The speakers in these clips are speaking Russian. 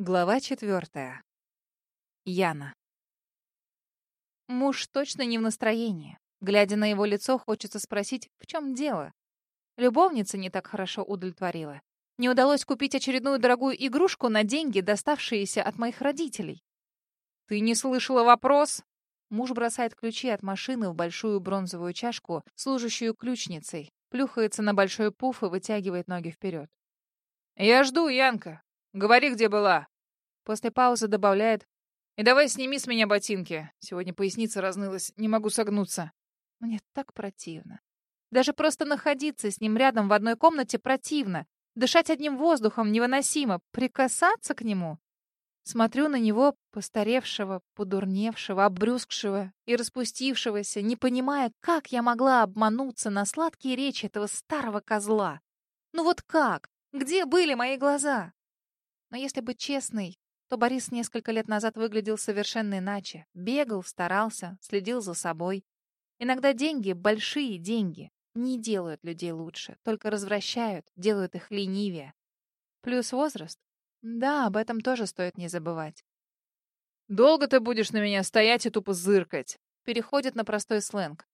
Глава четвертая. Яна. Муж точно не в настроении. Глядя на его лицо, хочется спросить, в чем дело. Любовница не так хорошо удовлетворила. Не удалось купить очередную дорогую игрушку на деньги, доставшиеся от моих родителей. «Ты не слышала вопрос?» Муж бросает ключи от машины в большую бронзовую чашку, служащую ключницей, плюхается на большой пуф и вытягивает ноги вперед. «Я жду, Янка. Говори, где была. После паузы добавляет. И давай сними с меня ботинки. Сегодня поясница разнылась, не могу согнуться. Мне так противно. Даже просто находиться с ним рядом в одной комнате противно. Дышать одним воздухом невыносимо. Прикасаться к нему. Смотрю на него, постаревшего, подурневшего, обрюзгшего и распустившегося, не понимая, как я могла обмануться на сладкие речи этого старого козла. Ну вот как? Где были мои глаза? Но если быть честной, то Борис несколько лет назад выглядел совершенно иначе. Бегал, старался, следил за собой. Иногда деньги, большие деньги, не делают людей лучше, только развращают, делают их ленивее. Плюс возраст. Да, об этом тоже стоит не забывать. «Долго ты будешь на меня стоять и тупо зыркать?» Переходит на простой сленг.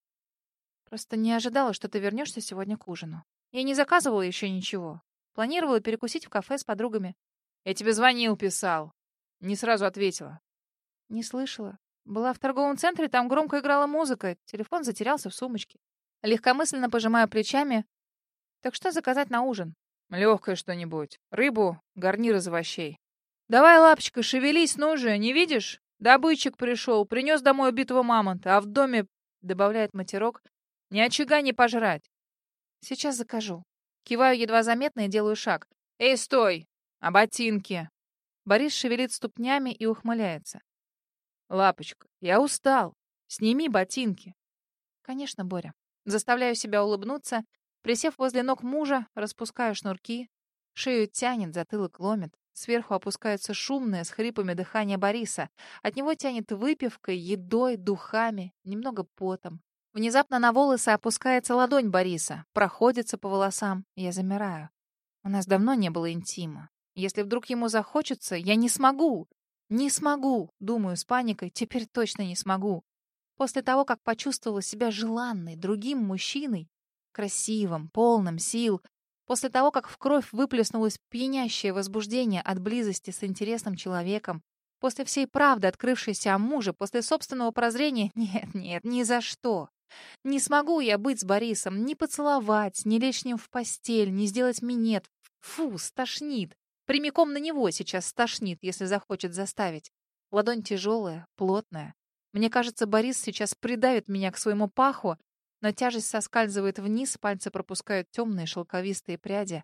«Просто не ожидала, что ты вернешься сегодня к ужину. Я не заказывала еще ничего. Планировала перекусить в кафе с подругами. Я тебе звонил, писал. Не сразу ответила. Не слышала. Была в торговом центре, там громко играла музыка. Телефон затерялся в сумочке. Легкомысленно пожимая плечами. Так что заказать на ужин? Легкое что-нибудь. Рыбу, гарнир из овощей. Давай, лапочка, шевелись, ну же, не видишь? Добытчик пришел, принес домой убитого мамонта, а в доме, добавляет матерок, ни очага не пожрать. Сейчас закажу. Киваю едва заметно и делаю шаг. Эй, стой! А ботинки? Борис шевелит ступнями и ухмыляется. Лапочка, я устал. Сними ботинки. Конечно, Боря. Заставляю себя улыбнуться. Присев возле ног мужа, распускаю шнурки. Шею тянет, затылок ломит. Сверху опускается шумное, с хрипами дыхание Бориса. От него тянет выпивкой, едой, духами, немного потом. Внезапно на волосы опускается ладонь Бориса, проходится по волосам. Я замираю. У нас давно не было интима. Если вдруг ему захочется, я не смогу. Не смогу, думаю с паникой, теперь точно не смогу. После того, как почувствовала себя желанной другим мужчиной, красивым, полным сил, после того, как в кровь выплеснулось пьянящее возбуждение от близости с интересным человеком, после всей правды, открывшейся о муже, после собственного прозрения, нет, нет, ни за что. Не смогу я быть с Борисом, не поцеловать, не ни ним в постель, не сделать минет. Фу, стошнит. Прямиком на него сейчас стошнит, если захочет заставить. Ладонь тяжелая, плотная. Мне кажется, Борис сейчас придавит меня к своему паху, но тяжесть соскальзывает вниз, пальцы пропускают темные шелковистые пряди.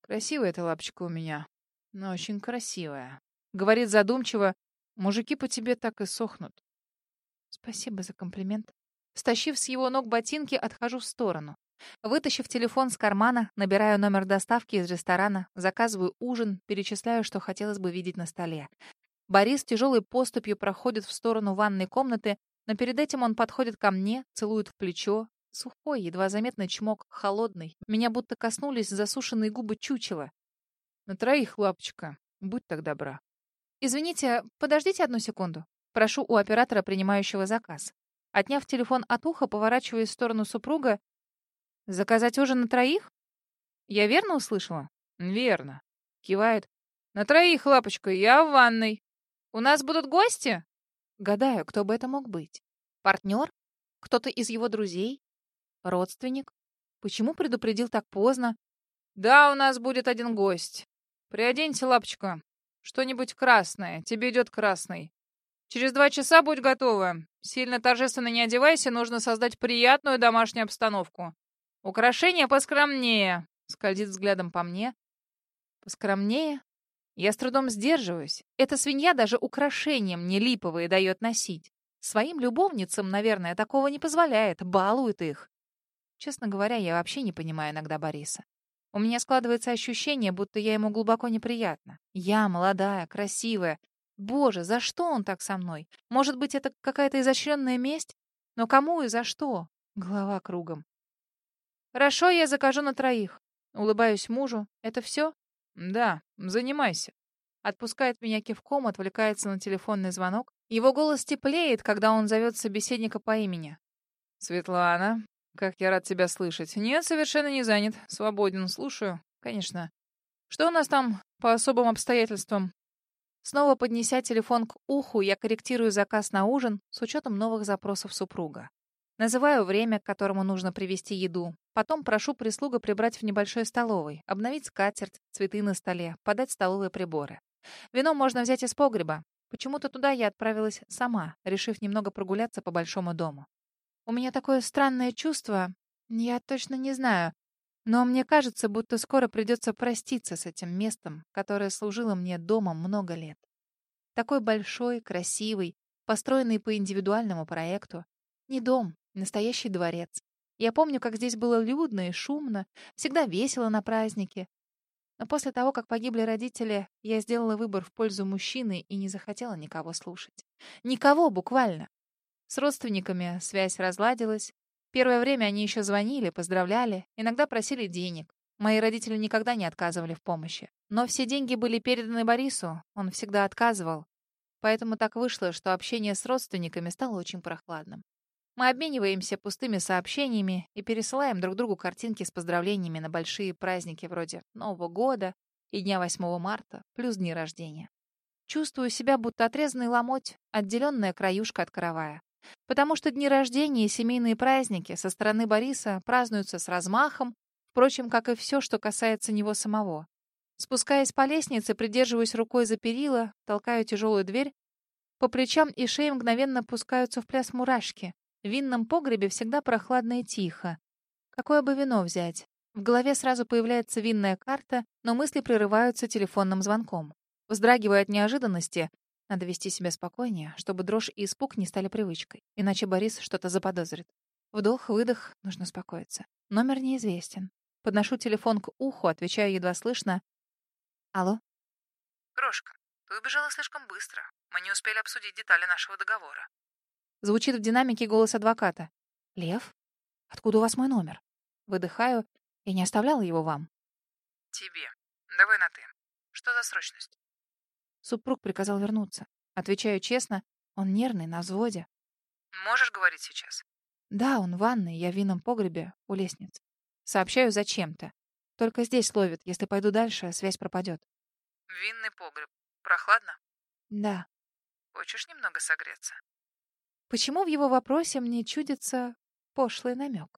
«Красивая эта лапочка у меня, но очень красивая», — говорит задумчиво. «Мужики по тебе так и сохнут». Спасибо за комплимент. Стащив с его ног ботинки, отхожу в сторону. Вытащив телефон с кармана, набираю номер доставки из ресторана, заказываю ужин, перечисляю, что хотелось бы видеть на столе. Борис тяжелой поступью проходит в сторону ванной комнаты, но перед этим он подходит ко мне, целует в плечо. Сухой, едва заметный чмок, холодный. Меня будто коснулись засушенные губы чучела. «На троих, лапочка. Будь так добра». «Извините, подождите одну секунду. Прошу у оператора, принимающего заказ». Отняв телефон от уха, поворачиваясь в сторону супруга «Заказать ужин на троих? Я верно услышала?» «Верно», — кивает. «На троих, лапочка, я в ванной. У нас будут гости?» Гадаю, кто бы это мог быть. Партнер? Кто-то из его друзей? Родственник? Почему предупредил так поздно? «Да, у нас будет один гость. Приоденься, лапочка. Что-нибудь красное. Тебе идет красный. Через два часа будь готова. Сильно торжественно не одевайся, нужно создать приятную домашнюю обстановку. Украшение поскромнее, скользит взглядом по мне. Поскромнее? Я с трудом сдерживаюсь. Эта свинья даже украшением не липовые дает носить. Своим любовницам, наверное, такого не позволяет, балует их. Честно говоря, я вообще не понимаю иногда Бориса. У меня складывается ощущение, будто я ему глубоко неприятна. Я молодая, красивая. Боже, за что он так со мной? Может быть, это какая-то изощренная месть? Но кому и за что? Голова кругом. Хорошо, я закажу на троих. Улыбаюсь мужу. Это все? Да, занимайся. Отпускает меня кивком, отвлекается на телефонный звонок. Его голос теплеет, когда он зовет собеседника по имени. Светлана, как я рад тебя слышать. Нет, совершенно не занят. Свободен, слушаю. Конечно. Что у нас там по особым обстоятельствам? Снова поднеся телефон к уху, я корректирую заказ на ужин с учетом новых запросов супруга. Называю время, к которому нужно привезти еду. Потом прошу прислугу прибрать в небольшой столовой, обновить скатерть, цветы на столе, подать столовые приборы. Вино можно взять из погреба. Почему-то туда я отправилась сама, решив немного прогуляться по большому дому. У меня такое странное чувство, я точно не знаю, но мне кажется, будто скоро придется проститься с этим местом, которое служило мне домом много лет. Такой большой, красивый, построенный по индивидуальному проекту. Не дом, Настоящий дворец. Я помню, как здесь было людно и шумно, всегда весело на празднике. Но после того, как погибли родители, я сделала выбор в пользу мужчины и не захотела никого слушать. Никого, буквально. С родственниками связь разладилась. Первое время они еще звонили, поздравляли, иногда просили денег. Мои родители никогда не отказывали в помощи. Но все деньги были переданы Борису, он всегда отказывал. Поэтому так вышло, что общение с родственниками стало очень прохладным. Мы обмениваемся пустыми сообщениями и пересылаем друг другу картинки с поздравлениями на большие праздники вроде Нового года и дня 8 марта, плюс дни рождения. Чувствую себя будто отрезанный ломоть, отделенная краюшка от каравая. Потому что дни рождения и семейные праздники со стороны Бориса празднуются с размахом, впрочем, как и все, что касается него самого. Спускаясь по лестнице, придерживаюсь рукой за перила, толкаю тяжелую дверь. По плечам и шее мгновенно пускаются в пляс мурашки. В винном погребе всегда прохладно и тихо. Какое бы вино взять? В голове сразу появляется винная карта, но мысли прерываются телефонным звонком. Вздрагивая от неожиданности, надо вести себя спокойнее, чтобы дрожь и испуг не стали привычкой, иначе Борис что-то заподозрит. Вдох-выдох, нужно успокоиться. Номер неизвестен. Подношу телефон к уху, отвечаю едва слышно. «Алло?» «Крошка, ты убежала слишком быстро. Мы не успели обсудить детали нашего договора. Звучит в динамике голос адвоката. «Лев, откуда у вас мой номер?» Выдыхаю и не оставляла его вам. «Тебе. Давай на «ты». Что за срочность?» Супруг приказал вернуться. Отвечаю честно, он нервный, на взводе. «Можешь говорить сейчас?» «Да, он в ванной, я в винном погребе, у лестниц. Сообщаю зачем-то. Только здесь ловит, если пойду дальше, связь пропадет». «Винный погреб. Прохладно?» «Да». «Хочешь немного согреться?» Почему в его вопросе мне чудится пошлый намек?